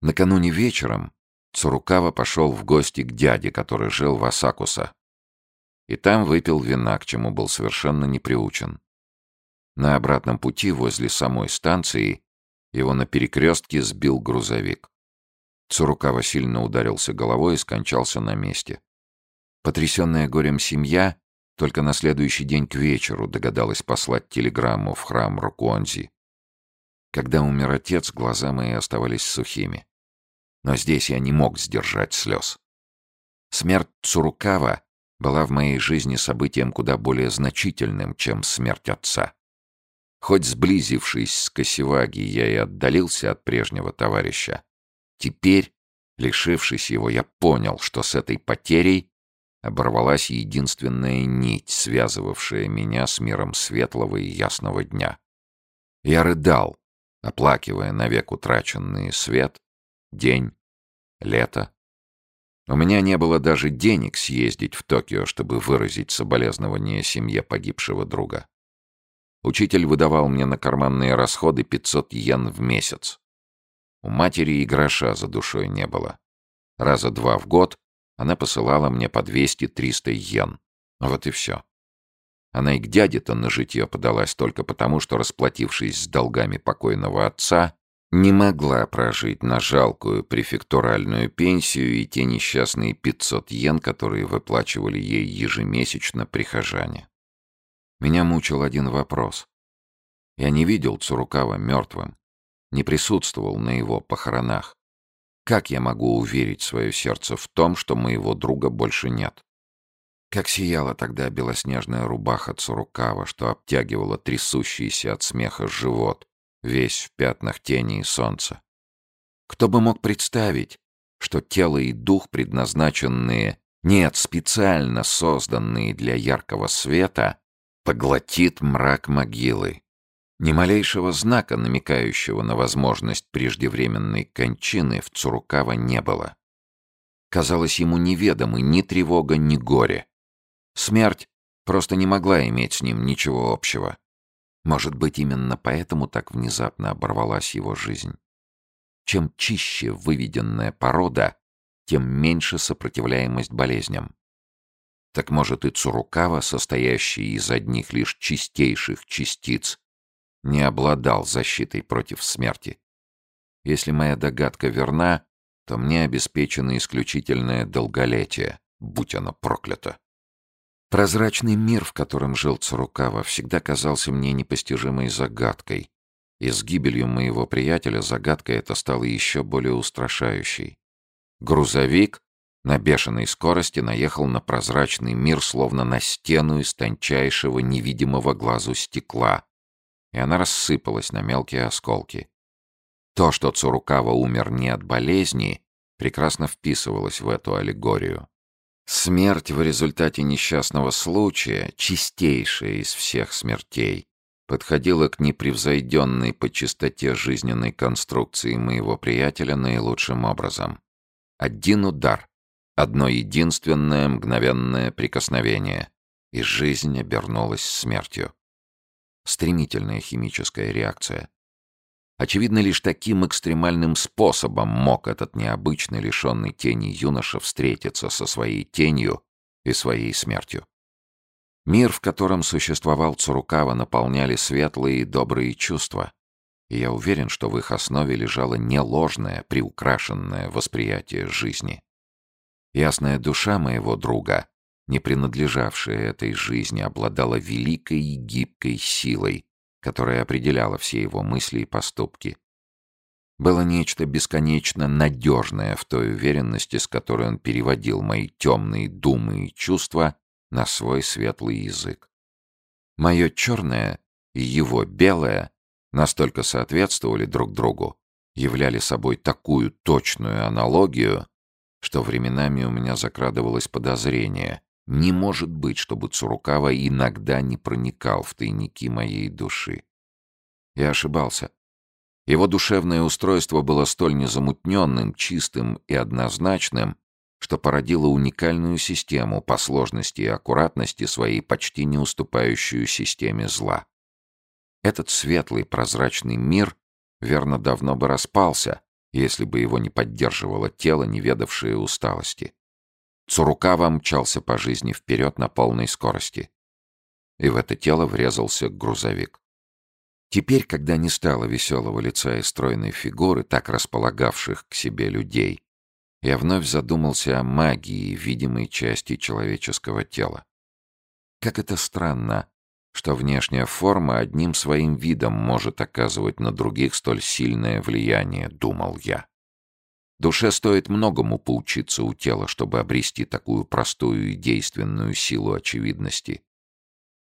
Накануне вечером Цурукава пошел в гости к дяде, который жил в Асакуса. И там выпил вина, к чему был совершенно не приучен. На обратном пути возле самой станции его на перекрестке сбил грузовик. Цурукава сильно ударился головой и скончался на месте. Потрясенная горем семья только на следующий день к вечеру догадалась послать телеграмму в храм Рукуанзи. Когда умер отец, глаза мои оставались сухими. Но здесь я не мог сдержать слез. Смерть Цурукава была в моей жизни событием куда более значительным, чем смерть отца. Хоть сблизившись с Косеваги, я и отдалился от прежнего товарища. Теперь, лишившись его, я понял, что с этой потерей оборвалась единственная нить, связывавшая меня с миром светлого и ясного дня. Я рыдал, оплакивая навек утраченный свет, день, лето. У меня не было даже денег съездить в Токио, чтобы выразить соболезнование семье погибшего друга. Учитель выдавал мне на карманные расходы 500 йен в месяц. У матери и гроша за душой не было. Раза два в год она посылала мне по 200-300 йен. Вот и все. Она и к дяде-то на житье подалась только потому, что, расплатившись с долгами покойного отца, не могла прожить на жалкую префектуральную пенсию и те несчастные 500 йен, которые выплачивали ей ежемесячно прихожане. Меня мучил один вопрос. Я не видел Цурукава мертвым, не присутствовал на его похоронах. Как я могу уверить свое сердце в том, что моего друга больше нет? Как сияла тогда белоснежная рубаха Цурукава, что обтягивала трясущийся от смеха живот, весь в пятнах тени и солнца. Кто бы мог представить, что тело и дух, предназначенные, нет, специально созданные для яркого света, поглотит мрак могилы. Ни малейшего знака, намекающего на возможность преждевременной кончины, в Цурукава не было. Казалось ему неведомы ни тревога, ни горе. Смерть просто не могла иметь с ним ничего общего. Может быть, именно поэтому так внезапно оборвалась его жизнь. Чем чище выведенная порода, тем меньше сопротивляемость болезням. Так может и Цурукава, состоящий из одних лишь чистейших частиц, не обладал защитой против смерти. Если моя догадка верна, то мне обеспечено исключительное долголетие, будь оно проклято. Прозрачный мир, в котором жил Цурукава, всегда казался мне непостижимой загадкой, и с гибелью моего приятеля загадка эта стала еще более устрашающей. Грузовик на бешеной скорости наехал на прозрачный мир, словно на стену из тончайшего невидимого глазу стекла, и она рассыпалась на мелкие осколки. То, что Цурукава умер не от болезни, прекрасно вписывалось в эту аллегорию. Смерть в результате несчастного случая, чистейшая из всех смертей, подходила к непревзойденной по чистоте жизненной конструкции моего приятеля наилучшим образом. Один удар, одно единственное мгновенное прикосновение, и жизнь обернулась смертью. Стремительная химическая реакция. Очевидно лишь таким экстремальным способом мог этот необычный лишенный тени юноша встретиться со своей тенью и своей смертью. Мир, в котором существовал Цурукава, наполняли светлые и добрые чувства, и я уверен, что в их основе лежало не ложное, приукрашенное восприятие жизни. Ясная душа моего друга, не принадлежавшая этой жизни, обладала великой и гибкой силой — которая определяла все его мысли и поступки. Было нечто бесконечно надежное в той уверенности, с которой он переводил мои темные думы и чувства на свой светлый язык. Мое черное и его белое настолько соответствовали друг другу, являли собой такую точную аналогию, что временами у меня закрадывалось подозрение, не может быть, чтобы Цурукава иногда не проникал в тайники моей души. Я ошибался. Его душевное устройство было столь незамутненным, чистым и однозначным, что породило уникальную систему по сложности и аккуратности своей почти не уступающую системе зла. Этот светлый прозрачный мир, верно, давно бы распался, если бы его не поддерживало тело, не ведавшее усталости. Цурукава мчался по жизни вперед на полной скорости. И в это тело врезался грузовик. Теперь, когда не стало веселого лица и стройной фигуры, так располагавших к себе людей, я вновь задумался о магии видимой части человеческого тела. Как это странно, что внешняя форма одним своим видом может оказывать на других столь сильное влияние, думал я. Душе стоит многому поучиться у тела, чтобы обрести такую простую и действенную силу очевидности.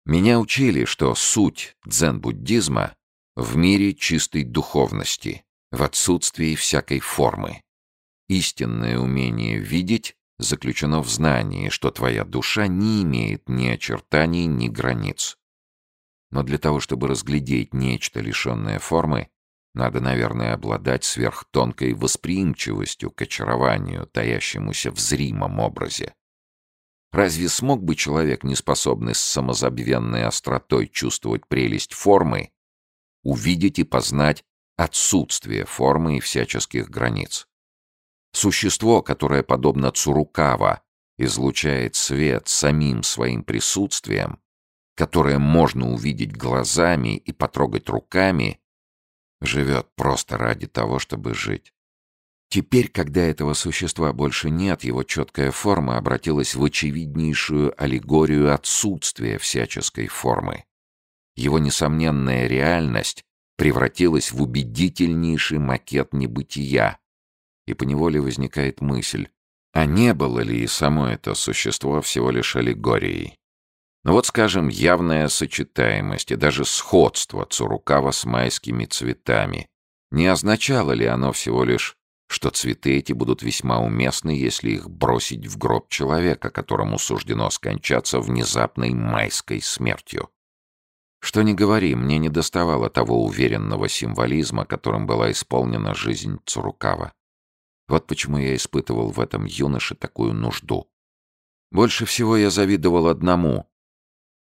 Меня учили, что суть дзен-буддизма в мире чистой духовности, в отсутствии всякой формы. Истинное умение видеть заключено в знании, что твоя душа не имеет ни очертаний, ни границ. Но для того, чтобы разглядеть нечто, лишенное формы, надо, наверное, обладать сверхтонкой восприимчивостью к очарованию, таящемуся в зримом образе. Разве смог бы человек, не способный с самозабвенной остротой чувствовать прелесть формы, увидеть и познать отсутствие формы и всяческих границ? Существо, которое, подобно Цурукава, излучает свет самим своим присутствием, которое можно увидеть глазами и потрогать руками, живет просто ради того, чтобы жить. Теперь, когда этого существа больше нет, его четкая форма обратилась в очевиднейшую аллегорию отсутствия всяческой формы. Его несомненная реальность превратилась в убедительнейший макет небытия. И поневоле возникает мысль, а не было ли и само это существо всего лишь аллегорией? Но вот, скажем, явная сочетаемость и даже сходство Цурукава с майскими цветами. Не означало ли оно всего лишь, что цветы эти будут весьма уместны, если их бросить в гроб человека, которому суждено скончаться внезапной майской смертью? Что ни говори, мне не доставало того уверенного символизма, которым была исполнена жизнь Цурукава. Вот почему я испытывал в этом юноше такую нужду. Больше всего я завидовал одному —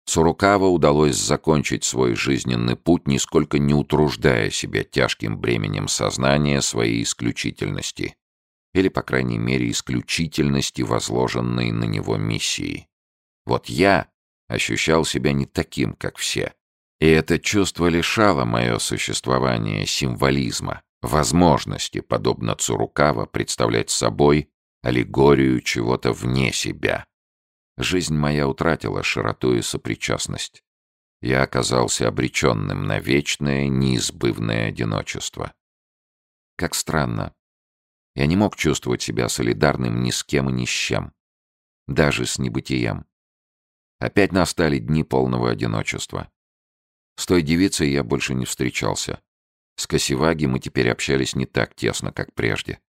Сурукава удалось закончить свой жизненный путь, нисколько не утруждая себя тяжким бременем сознания своей исключительности, или, по крайней мере, исключительности возложенной на него миссии. Вот я ощущал себя не таким, как все, и это чувство лишало мое существование символизма, возможности, подобно Цурукава, представлять собой аллегорию чего-то вне себя, Жизнь моя утратила широту и сопричастность. Я оказался обреченным на вечное, неизбывное одиночество. Как странно. Я не мог чувствовать себя солидарным ни с кем и ни с чем. Даже с небытием. Опять настали дни полного одиночества. С той девицей я больше не встречался. С Косиваги мы теперь общались не так тесно, как прежде.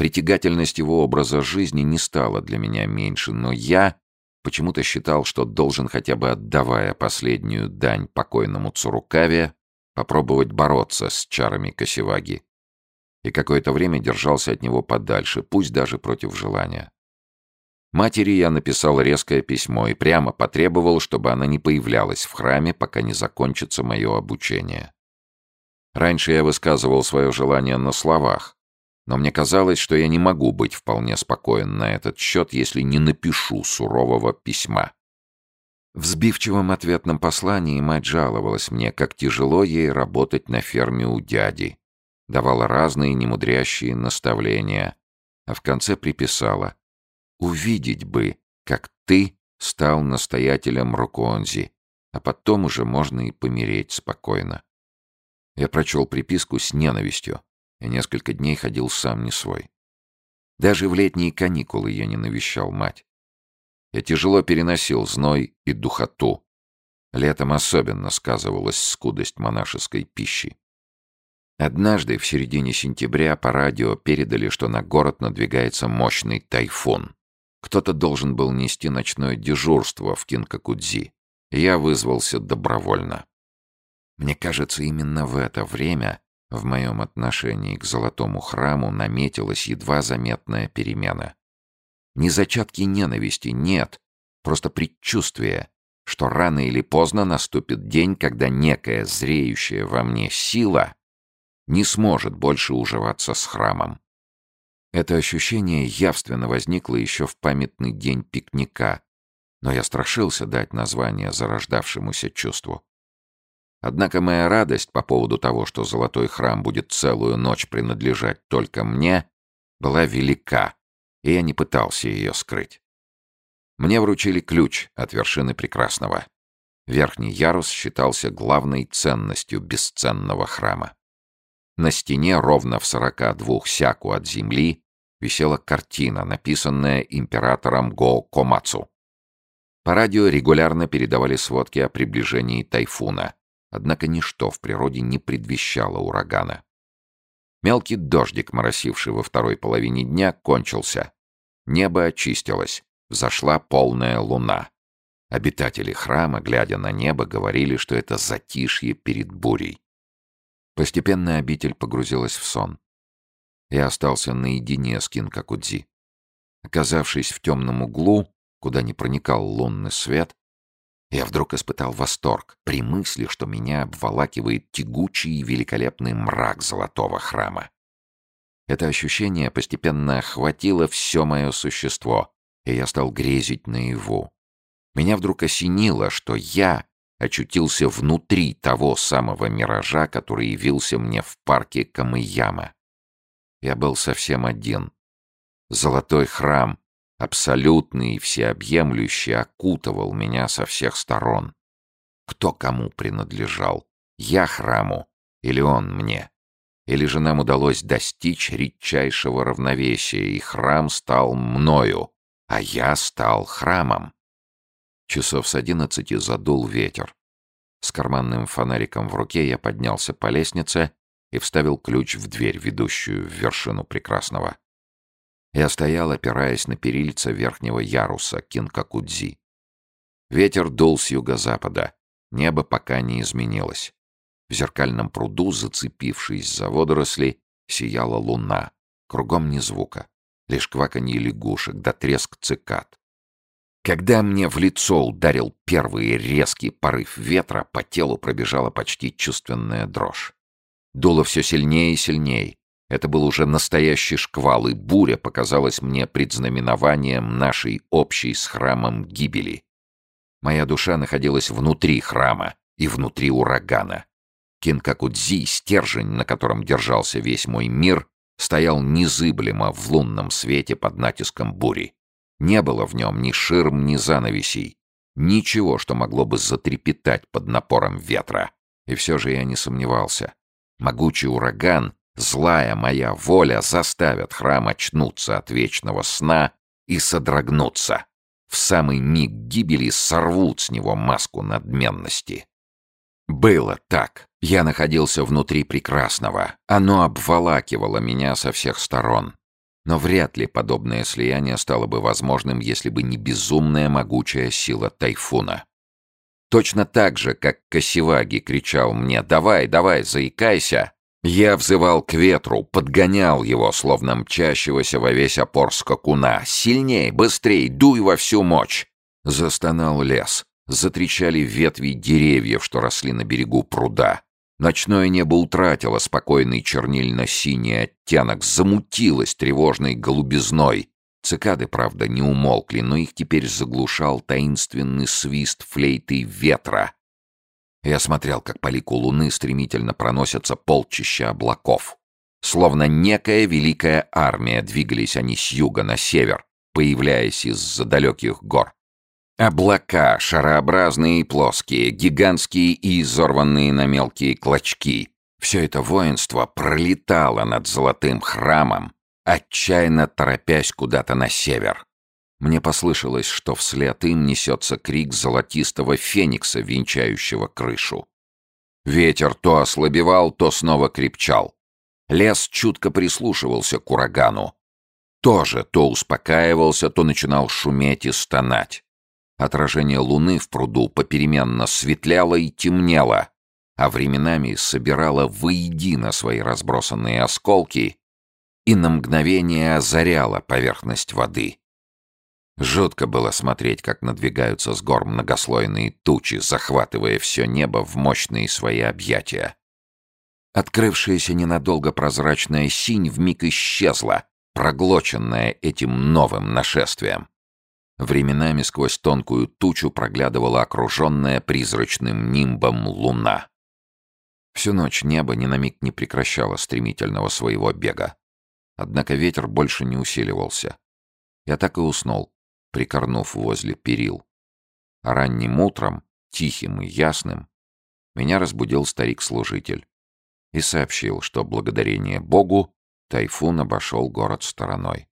Притягательность его образа жизни не стала для меня меньше, но я почему-то считал, что должен хотя бы отдавая последнюю дань покойному Цурукаве, попробовать бороться с чарами Косеваги. И какое-то время держался от него подальше, пусть даже против желания. Матери я написал резкое письмо и прямо потребовал, чтобы она не появлялась в храме, пока не закончится мое обучение. Раньше я высказывал свое желание на словах, но мне казалось, что я не могу быть вполне спокоен на этот счет, если не напишу сурового письма. В сбивчивом ответном послании мать жаловалась мне, как тяжело ей работать на ферме у дяди. Давала разные немудрящие наставления, а в конце приписала «Увидеть бы, как ты стал настоятелем Руконзи, а потом уже можно и помереть спокойно». Я прочел приписку с ненавистью и несколько дней ходил сам не свой. Даже в летние каникулы я не навещал мать. Я тяжело переносил зной и духоту. Летом особенно сказывалась скудость монашеской пищи. Однажды, в середине сентября, по радио передали, что на город надвигается мощный тайфун. Кто-то должен был нести ночное дежурство в Кинкакудзи. Я вызвался добровольно. Мне кажется, именно в это время в моем отношении к Золотому храму наметилась едва заметная перемена. Не зачатки ненависти, нет, просто предчувствие, что рано или поздно наступит день, когда некая зреющая во мне сила не сможет больше уживаться с храмом. Это ощущение явственно возникло еще в памятный день пикника, но я страшился дать название зарождавшемуся чувству. Однако моя радость по поводу того, что золотой храм будет целую ночь принадлежать только мне, была велика, и я не пытался ее скрыть. Мне вручили ключ от вершины прекрасного. Верхний ярус считался главной ценностью бесценного храма. На стене ровно в 42 сяку от земли висела картина, написанная императором Го Комацу. По радио регулярно передавали сводки о приближении тайфуна — Однако ничто в природе не предвещало урагана. Мелкий дождик, моросивший во второй половине дня, кончился. Небо очистилось. Взошла полная луна. Обитатели храма, глядя на небо, говорили, что это затишье перед бурей. Постепенно обитель погрузилась в сон. Я остался наедине с Кинкакудзи. Оказавшись в темном углу, куда не проникал лунный свет, я вдруг испытал восторг при мысли, что меня обволакивает тягучий и великолепный мрак золотого храма. Это ощущение постепенно охватило все мое существо, и я стал грезить наяву. Меня вдруг осенило, что я очутился внутри того самого миража, который явился мне в парке Камыяма. Я был совсем один. Золотой храм абсолютный и всеобъемлющий, окутывал меня со всех сторон. Кто кому принадлежал? Я храму или он мне? Или же нам удалось достичь редчайшего равновесия, и храм стал мною, а я стал храмом? Часов с одиннадцати задул ветер. С карманным фонариком в руке я поднялся по лестнице и вставил ключ в дверь, ведущую в вершину прекрасного. Я стоял, опираясь на перильца верхнего яруса Кинкакудзи. Ветер дул с юго-запада. Небо пока не изменилось. В зеркальном пруду, зацепившись за водоросли, сияла луна. Кругом ни звука. Лишь кваканье лягушек да треск цикад. Когда мне в лицо ударил первый резкий порыв ветра, по телу пробежала почти чувственная дрожь. Дуло все сильнее и сильнее. Это был уже настоящий шквал, и буря показалась мне предзнаменованием нашей общей с храмом гибели. Моя душа находилась внутри храма и внутри урагана. Кинкакудзи, стержень, на котором держался весь мой мир, стоял незыблемо в лунном свете под натиском бури. Не было в нем ни ширм, ни занавесей, ничего, что могло бы затрепетать под напором ветра. И все же я не сомневался. Могучий ураган — Злая моя воля заставит храм очнуться от вечного сна и содрогнуться. В самый миг гибели сорвут с него маску надменности. Было так. Я находился внутри прекрасного. Оно обволакивало меня со всех сторон. Но вряд ли подобное слияние стало бы возможным, если бы не безумная могучая сила тайфуна. Точно так же, как Косеваги кричал мне «Давай, давай, заикайся!» Я взывал к ветру, подгонял его, словно мчащегося во весь опор скакуна. «Сильней! Быстрей! Дуй во всю мощь!» Застонал лес. Затрещали ветви деревьев, что росли на берегу пруда. Ночное небо утратило спокойный чернильно-синий оттенок, замутилось тревожной голубизной. Цикады, правда, не умолкли, но их теперь заглушал таинственный свист флейты ветра — я смотрел, как по лику луны стремительно проносятся полчища облаков. Словно некая великая армия двигались они с юга на север, появляясь из-за далеких гор. Облака, шарообразные и плоские, гигантские и изорванные на мелкие клочки. Все это воинство пролетало над золотым храмом, отчаянно торопясь куда-то на север, мне послышалось, что вслед им несется крик золотистого феникса, венчающего крышу. Ветер то ослабевал, то снова крепчал. Лес чутко прислушивался к урагану. Тоже то успокаивался, то начинал шуметь и стонать. Отражение луны в пруду попеременно светляло и темнело, а временами собирало воедино свои разбросанные осколки и на мгновение озаряло поверхность воды. Жутко было смотреть, как надвигаются с гор многослойные тучи, захватывая все небо в мощные свои объятия. Открывшаяся ненадолго прозрачная синь вмиг исчезла, проглоченная этим новым нашествием. Временами сквозь тонкую тучу проглядывала окруженная призрачным нимбом луна. Всю ночь небо ни на миг не прекращало стремительного своего бега. Однако ветер больше не усиливался. Я так и уснул, прикорнув возле перил. Ранним утром, тихим и ясным, меня разбудил старик-служитель и сообщил, что благодарение Богу тайфун обошел город стороной.